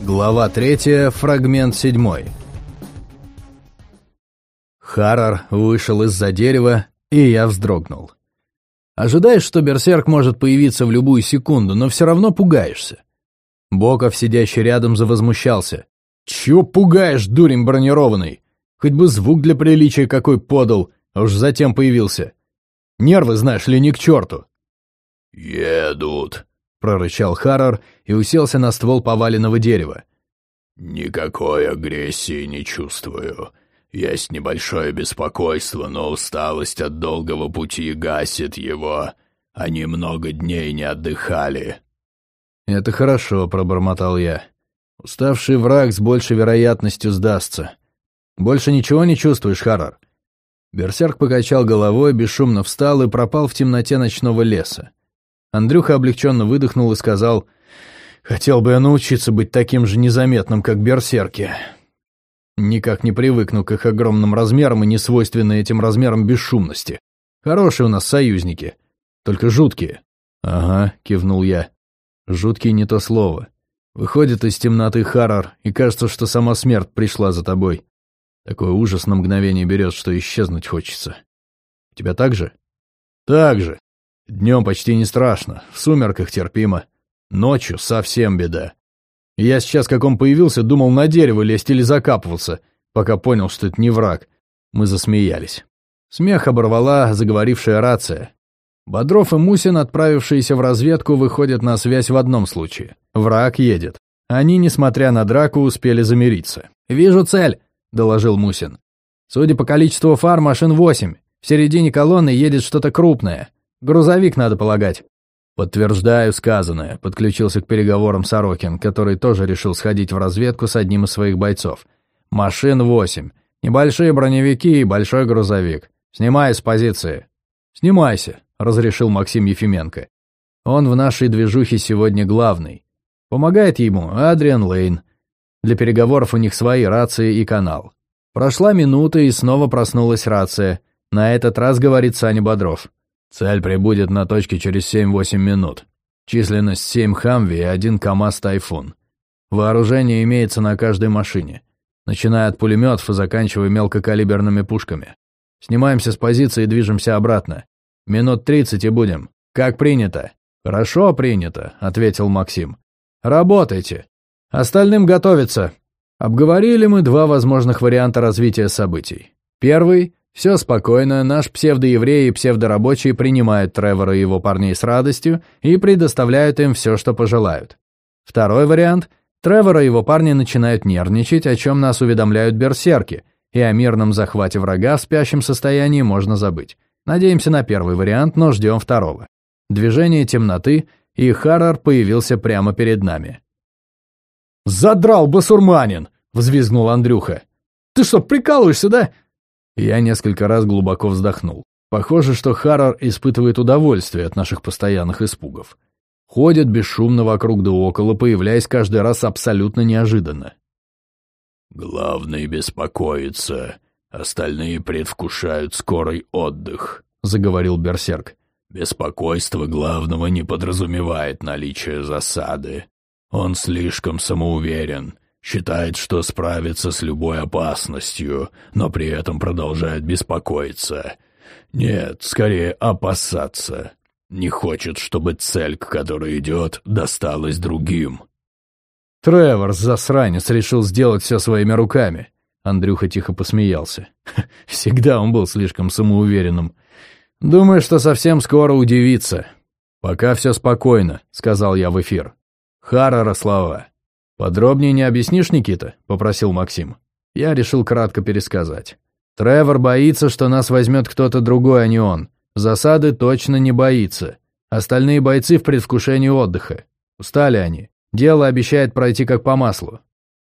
Глава 3, фрагмент 7. Харрор вышел из-за дерева, и я вздрогнул. Ожидаешь, что берсерк может появиться в любую секунду, но все равно пугаешься. Боков, сидящий рядом, завозмущался. «Чего пугаешь, дурень бронированный? Хоть бы звук для приличия какой подал, а уж затем появился. Нервы, знаешь ли, ни к черту». «Едут», — прорычал Харрор и уселся на ствол поваленного дерева. «Никакой агрессии не чувствую. Есть небольшое беспокойство, но усталость от долгого пути гасит его. Они много дней не отдыхали». «Это хорошо», — пробормотал я. «Уставший враг с большей вероятностью сдастся. Больше ничего не чувствуешь, Харрор?» Берсерк покачал головой, бесшумно встал и пропал в темноте ночного леса. Андрюха облегченно выдохнул и сказал, «Хотел бы я научиться быть таким же незаметным, как берсерки. Никак не привыкну к их огромным размерам и несвойственной этим размерам бесшумности. Хорошие у нас союзники, только жуткие». «Ага», — кивнул я. «Жуткий не то слово. Выходит из темноты Харрор, и кажется, что сама смерть пришла за тобой. Такой ужас на мгновение берет, что исчезнуть хочется. У тебя так же?» «Так же», Днем почти не страшно, в сумерках терпимо. Ночью совсем беда. Я сейчас, как он появился, думал на дерево лезть или закапываться, пока понял, что это не враг. Мы засмеялись. Смех оборвала заговорившая рация. Бодров и Мусин, отправившиеся в разведку, выходят на связь в одном случае. Враг едет. Они, несмотря на драку, успели замириться. «Вижу цель», — доложил Мусин. «Судя по количеству фар, машин восемь. В середине колонны едет что-то крупное. Грузовик, надо полагать». «Подтверждаю сказанное», — подключился к переговорам Сорокин, который тоже решил сходить в разведку с одним из своих бойцов. «Машин восемь. Небольшие броневики и большой грузовик. Снимай с позиции». «Снимайся», — разрешил Максим Ефименко. «Он в нашей движухе сегодня главный. Помогает ему Адриан Лейн. Для переговоров у них свои рации и канал. Прошла минута, и снова проснулась рация. На этот раз говорит Саня Бодров. Цель прибудет на точке через 7-8 минут. Численность 7 Хамви и один КАМАЗ Тайфун. Вооружение имеется на каждой машине, начиная от пулеметов и заканчивая мелкокалиберными пушками. Снимаемся с позиции и движемся обратно. Минут 30 и будем. Как принято. Хорошо принято, ответил Максим. Работайте. Остальным готовиться. Обговорили мы два возможных варианта развития событий. Первый все спокойно, наш псевдоеврей и псевдорабочий принимают Тревора и его парней с радостью и предоставляют им все, что пожелают. Второй вариант – Тревора и его парни начинают нервничать, о чем нас уведомляют берсерки, и о мирном захвате врага в спящем состоянии можно забыть. Надеемся на первый вариант, но ждем второго. Движение темноты, и Харрор появился прямо перед нами. «Задрал, басурманин!» — взвизгнул Андрюха. «Ты что, прикалываешься, да? Я несколько раз глубоко вздохнул. Похоже, что Харрор испытывает удовольствие от наших постоянных испугов. Ходит бесшумно вокруг да около, появляясь каждый раз абсолютно неожиданно. «Главный беспокоится, остальные предвкушают скорый отдых», — заговорил Берсерк. «Беспокойство главного не подразумевает наличие засады. Он слишком самоуверен, Считает, что справится с любой опасностью, но при этом продолжает беспокоиться. Нет, скорее опасаться. Не хочет, чтобы цель, к которой идет, досталась другим. Тревор, засранец, решил сделать все своими руками. Андрюха тихо посмеялся. Всегда он был слишком самоуверенным. Думаю, что совсем скоро удивится. Пока все спокойно, сказал я в эфир. Харара слова. «Подробнее не объяснишь, Никита?» — попросил Максим. Я решил кратко пересказать. Тревор боится, что нас возьмет кто-то другой, а не он. Засады точно не боится. Остальные бойцы в предвкушении отдыха. Устали они. Дело обещает пройти как по маслу.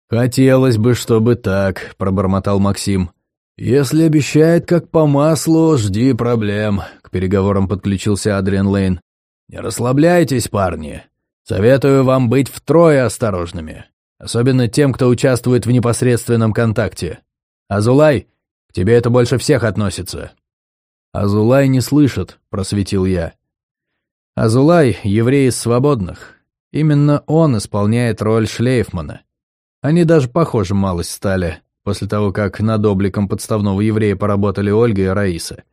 «Хотелось бы, чтобы так», — пробормотал Максим. «Если обещает как по маслу, жди проблем», — к переговорам подключился Адриан Лейн. «Не расслабляйтесь, парни. Советую вам быть втрое осторожными, особенно тем, кто участвует в непосредственном контакте. Азулай, к тебе это больше всех относится». «Азулай не слышит», — просветил я. «Азулай — еврей из свободных. Именно он исполняет роль Шлейфмана. Они даже похожи малость стали, после того, как над обликом подставного еврея поработали Ольга и Раиса.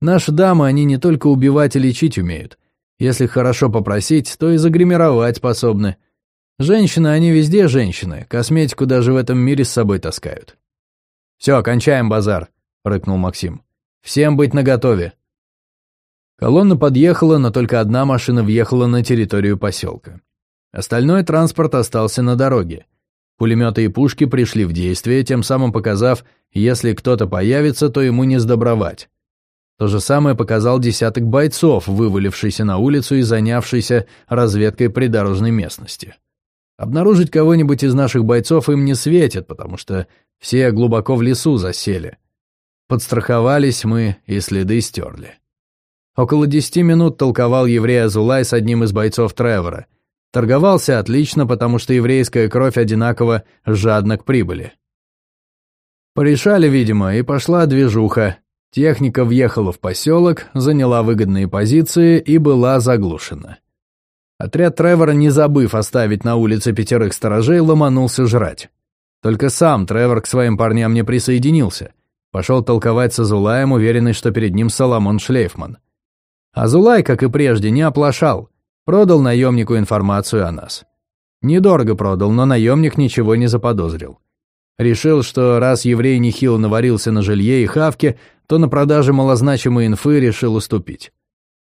Наши дамы, они не только убивать и лечить умеют. Если хорошо попросить, то и загримировать способны. Женщины, они везде женщины, косметику даже в этом мире с собой таскают. «Все, кончаем базар», — рыкнул Максим. «Всем быть наготове». Колонна подъехала, но только одна машина въехала на территорию поселка. Остальной транспорт остался на дороге. Пулеметы и пушки пришли в действие, тем самым показав, если кто-то появится, то ему не сдобровать. То же самое показал десяток бойцов, вывалившийся на улицу и занявшийся разведкой придорожной местности. Обнаружить кого-нибудь из наших бойцов им не светит, потому что все глубоко в лесу засели. Подстраховались мы и следы стерли. Около десяти минут толковал еврей Азулай с одним из бойцов Тревора. Торговался отлично, потому что еврейская кровь одинаково жадна к прибыли. Порешали, видимо, и пошла движуха, Техника въехала в поселок, заняла выгодные позиции и была заглушена. Отряд Тревора, не забыв оставить на улице пятерых сторожей, ломанулся жрать. Только сам Тревор к своим парням не присоединился. Пошел толковать с Азулаем, уверенный, что перед ним Соломон Шлейфман. Азулай, как и прежде, не оплошал. Продал наемнику информацию о нас. Недорого продал, но наемник ничего не заподозрил. Решил, что раз еврей нехило наварился на жилье и хавке, то на продаже малозначимой инфы решил уступить.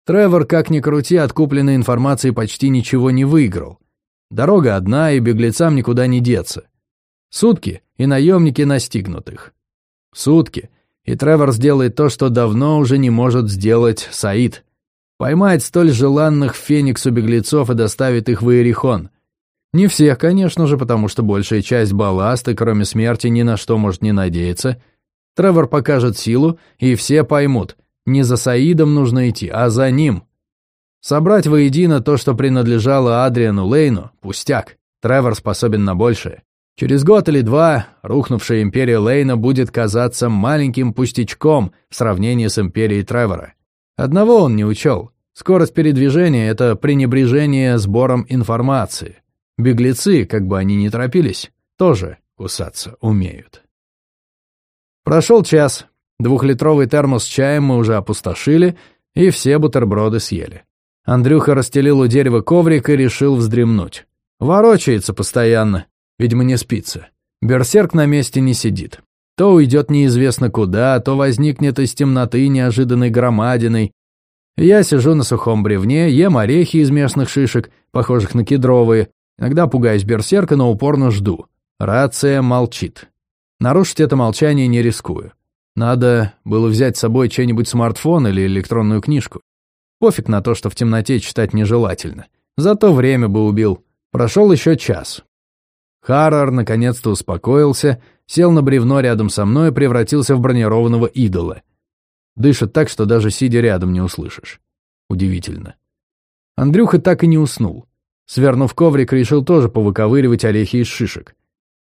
Тревор, как ни крути, от купленной информации почти ничего не выиграл. Дорога одна, и беглецам никуда не деться. Сутки, и наемники настигнут их. Сутки, и Тревор сделает то, что давно уже не может сделать Саид. Поймает столь желанных Фениксу беглецов и доставит их в Иерихон. Не всех, конечно же, потому что большая часть балласта, кроме смерти, ни на что может не надеяться — Тревор покажет силу, и все поймут, не за Саидом нужно идти, а за ним. Собрать воедино то, что принадлежало Адриану Лейну, пустяк. Тревор способен на большее. Через год или два рухнувшая империя Лейна будет казаться маленьким пустячком в сравнении с империей Тревора. Одного он не учел. Скорость передвижения — это пренебрежение сбором информации. Беглецы, как бы они ни торопились, тоже кусаться умеют. Прошел час. Двухлитровый термос с чаем мы уже опустошили, и все бутерброды съели. Андрюха расстелил у дерева коврик и решил вздремнуть. Ворочается постоянно, видимо, не спится. Берсерк на месте не сидит. То уйдет неизвестно куда, то возникнет из темноты неожиданной громадиной. Я сижу на сухом бревне, ем орехи из местных шишек, похожих на кедровые. Иногда пугаюсь берсерка, но упорно жду. Рация молчит. Нарушить это молчание не рискую. Надо было взять с собой чей-нибудь смартфон или электронную книжку. Пофиг на то, что в темноте читать нежелательно. Зато время бы убил. Прошел еще час. Харрор наконец-то успокоился, сел на бревно рядом со мной и превратился в бронированного идола. Дышит так, что даже сидя рядом не услышишь. Удивительно. Андрюха так и не уснул. Свернув коврик, решил тоже повыковыривать орехи из шишек.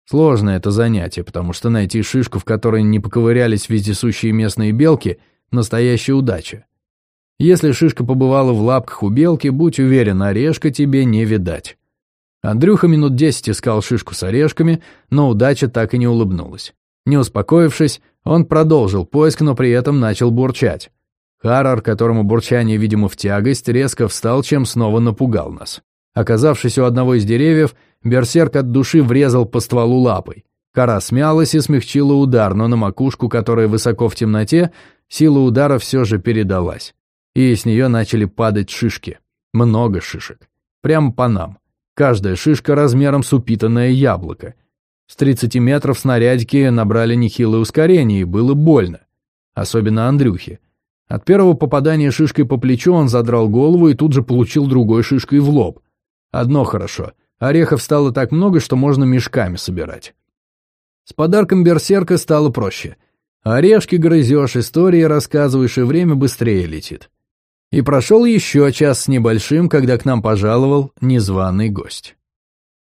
Сложное это занятие, потому что найти шишку, в которой не поковырялись вездесущие местные белки, настоящая удача. Если шишка побывала в лапках у белки, будь уверен, орешка тебе не видать. Андрюха минут десять искал шишку с орешками, но удача так и не улыбнулась. Не успокоившись, он продолжил поиск, но при этом начал бурчать. Харрор, которому бурчание, видимо, в тягость, резко встал, чем снова напугал нас. Оказавшись у одного из деревьев, берсерк от души врезал по стволу лапой. Кора смялась и смягчила удар, но на макушку, которая высоко в темноте, сила удара все же передалась. И с нее начали падать шишки. Много шишек. Прямо по нам. Каждая шишка размером с упитанное яблоко. С 30 метров снарядики набрали нехилое ускорение, и было больно. Особенно Андрюхе. От первого попадания шишкой по плечу он задрал голову и тут же получил другой шишкой в лоб. Одно хорошо. Орехов стало так много, что можно мешками собирать. С подарком берсерка стало проще. Орешки грызешь, истории рассказываешь, и время быстрее летит. И прошел еще час с небольшим, когда к нам пожаловал незваный гость.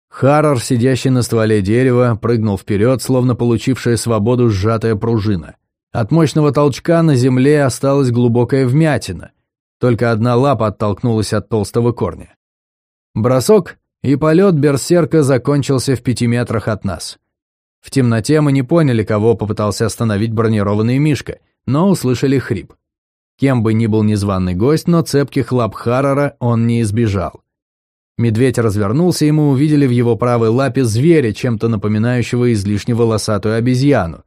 Харрор, сидящий на стволе дерева, прыгнул вперед, словно получившая свободу сжатая пружина. От мощного толчка на земле осталась глубокая вмятина. Только одна лапа оттолкнулась от толстого корня. Бросок, и полет берсерка закончился в пяти метрах от нас. В темноте мы не поняли, кого попытался остановить бронированный Мишка, но услышали хрип. Кем бы ни был незваный гость, но цепких лап Харрора он не избежал. Медведь развернулся, и мы увидели в его правой лапе зверя, чем-то напоминающего излишне волосатую обезьяну.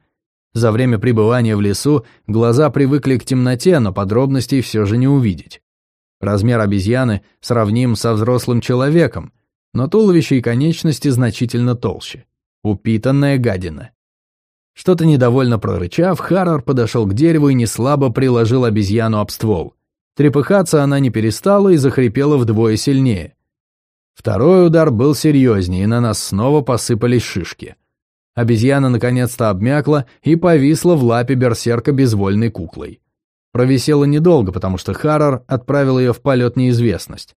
За время пребывания в лесу глаза привыкли к темноте, но подробностей все же не увидеть. Размер обезьяны сравним со взрослым человеком, но туловище и конечности значительно толще. Упитанная гадина. Что-то недовольно прорычав, Харрор подошел к дереву и неслабо приложил обезьяну об ствол. Трепыхаться она не перестала и захрипела вдвое сильнее. Второй удар был серьезнее, и на нас снова посыпались шишки. Обезьяна наконец-то обмякла и повисла в лапе берсерка безвольной куклой. Провисела недолго, потому что Харрор отправил ее в полет неизвестность.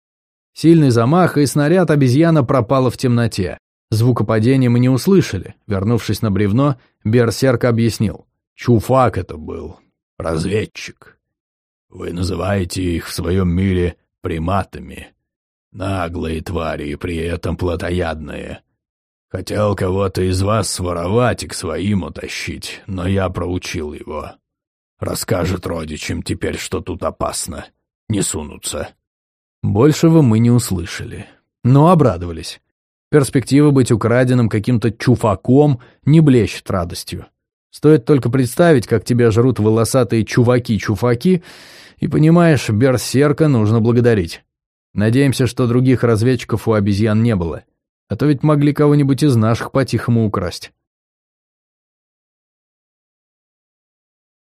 Сильный замах, и снаряд обезьяна пропала в темноте. Звука падения мы не услышали. Вернувшись на бревно, Берсерк объяснил. «Чуфак это был. Разведчик. Вы называете их в своем мире приматами. Наглые твари и при этом плотоядные. Хотел кого-то из вас своровать и к своим утащить, но я проучил его. Расскажет родичам теперь, что тут опасно. Не сунутся». Большего мы не услышали, но обрадовались. Перспектива быть украденным каким-то чуфаком не блещет радостью. Стоит только представить, как тебя жрут волосатые чуваки-чуфаки, и понимаешь, берсерка нужно благодарить. Надеемся, что других разведчиков у обезьян не было, а то ведь могли кого-нибудь из наших по-тихому украсть.